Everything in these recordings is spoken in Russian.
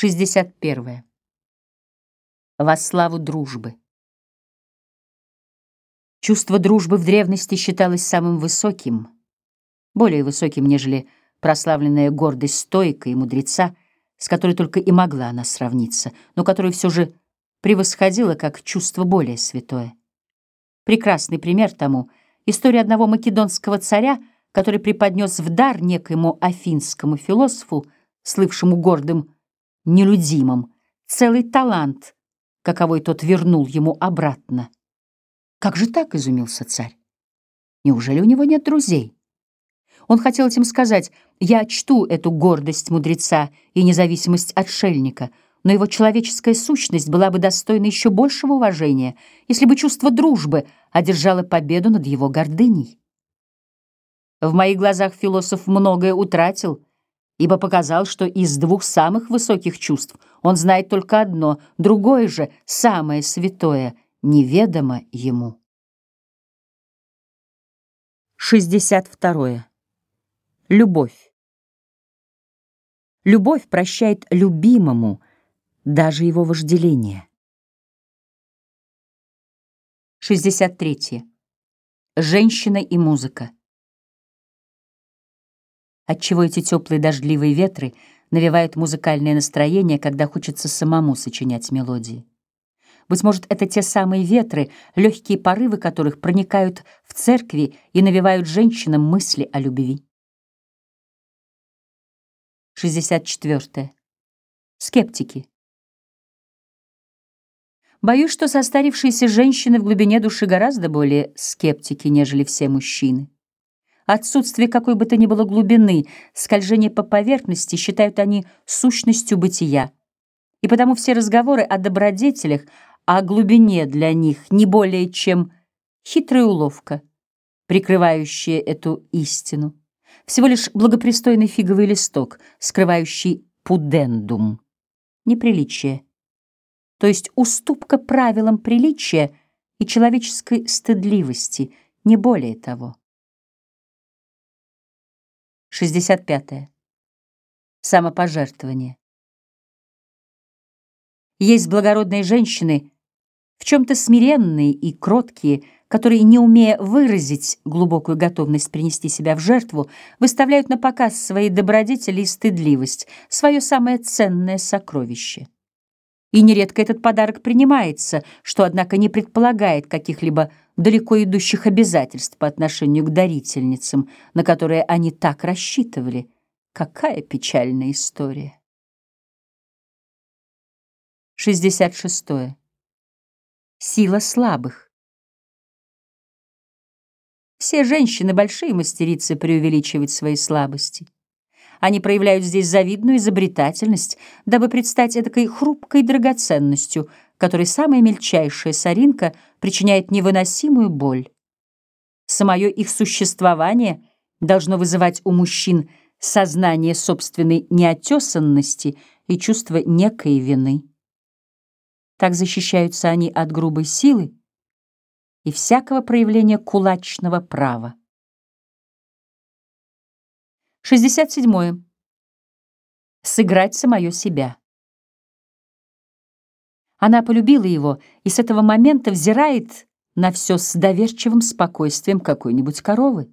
61. Во славу дружбы. Чувство дружбы в древности считалось самым высоким, более высоким, нежели прославленная гордость стойка и мудреца, с которой только и могла она сравниться, но которая все же превосходила как чувство более святое. Прекрасный пример тому — история одного македонского царя, который преподнес в дар некоему афинскому философу, слывшему гордым нелюдимым, целый талант, каковой тот вернул ему обратно. Как же так, изумился царь? Неужели у него нет друзей? Он хотел этим сказать, я чту эту гордость мудреца и независимость отшельника, но его человеческая сущность была бы достойна еще большего уважения, если бы чувство дружбы одержало победу над его гордыней. В моих глазах философ многое утратил, ибо показал, что из двух самых высоких чувств он знает только одно, другое же, самое святое, неведомо ему. 62. Любовь. Любовь прощает любимому даже его вожделение. 63. Женщина и музыка. Отчего эти теплые дождливые ветры навевают музыкальное настроение, когда хочется самому сочинять мелодии? Быть может, это те самые ветры, легкие порывы которых проникают в церкви и навевают женщинам мысли о любви. 64. Скептики. Боюсь, что состарившиеся женщины в глубине души гораздо более скептики, нежели все мужчины. Отсутствие какой бы то ни было глубины, скольжение по поверхности считают они сущностью бытия. И потому все разговоры о добродетелях, о глубине для них не более чем хитрая уловка, прикрывающая эту истину всего лишь благопристойный фиговый листок, скрывающий пудендум, неприличие, то есть уступка правилам приличия и человеческой стыдливости, не более того. 65. -е. Самопожертвование. Есть благородные женщины, в чем-то смиренные и кроткие, которые, не умея выразить глубокую готовность принести себя в жертву, выставляют на показ свои добродетели и стыдливость, свое самое ценное сокровище. И нередко этот подарок принимается, что, однако, не предполагает каких-либо далеко идущих обязательств по отношению к дарительницам, на которые они так рассчитывали. Какая печальная история. 66. Сила слабых. Все женщины — большие мастерицы преувеличивать свои слабости. Они проявляют здесь завидную изобретательность, дабы предстать этакой хрупкой драгоценностью, которой самая мельчайшая соринка причиняет невыносимую боль. Самое их существование должно вызывать у мужчин сознание собственной неотесанности и чувство некой вины. Так защищаются они от грубой силы, и всякого проявления кулачного права. 67. Сыграть самое себя. Она полюбила его и с этого момента взирает на все с доверчивым спокойствием какой-нибудь коровы.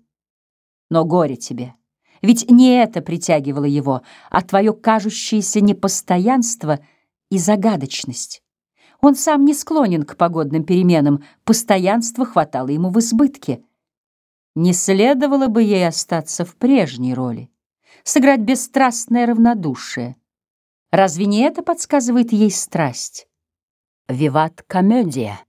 Но горе тебе, ведь не это притягивало его, а твое кажущееся непостоянство и загадочность. Он сам не склонен к погодным переменам, постоянства хватало ему в избытке. Не следовало бы ей остаться в прежней роли, сыграть бесстрастное равнодушие. Разве не это подсказывает ей страсть? Виват комедия.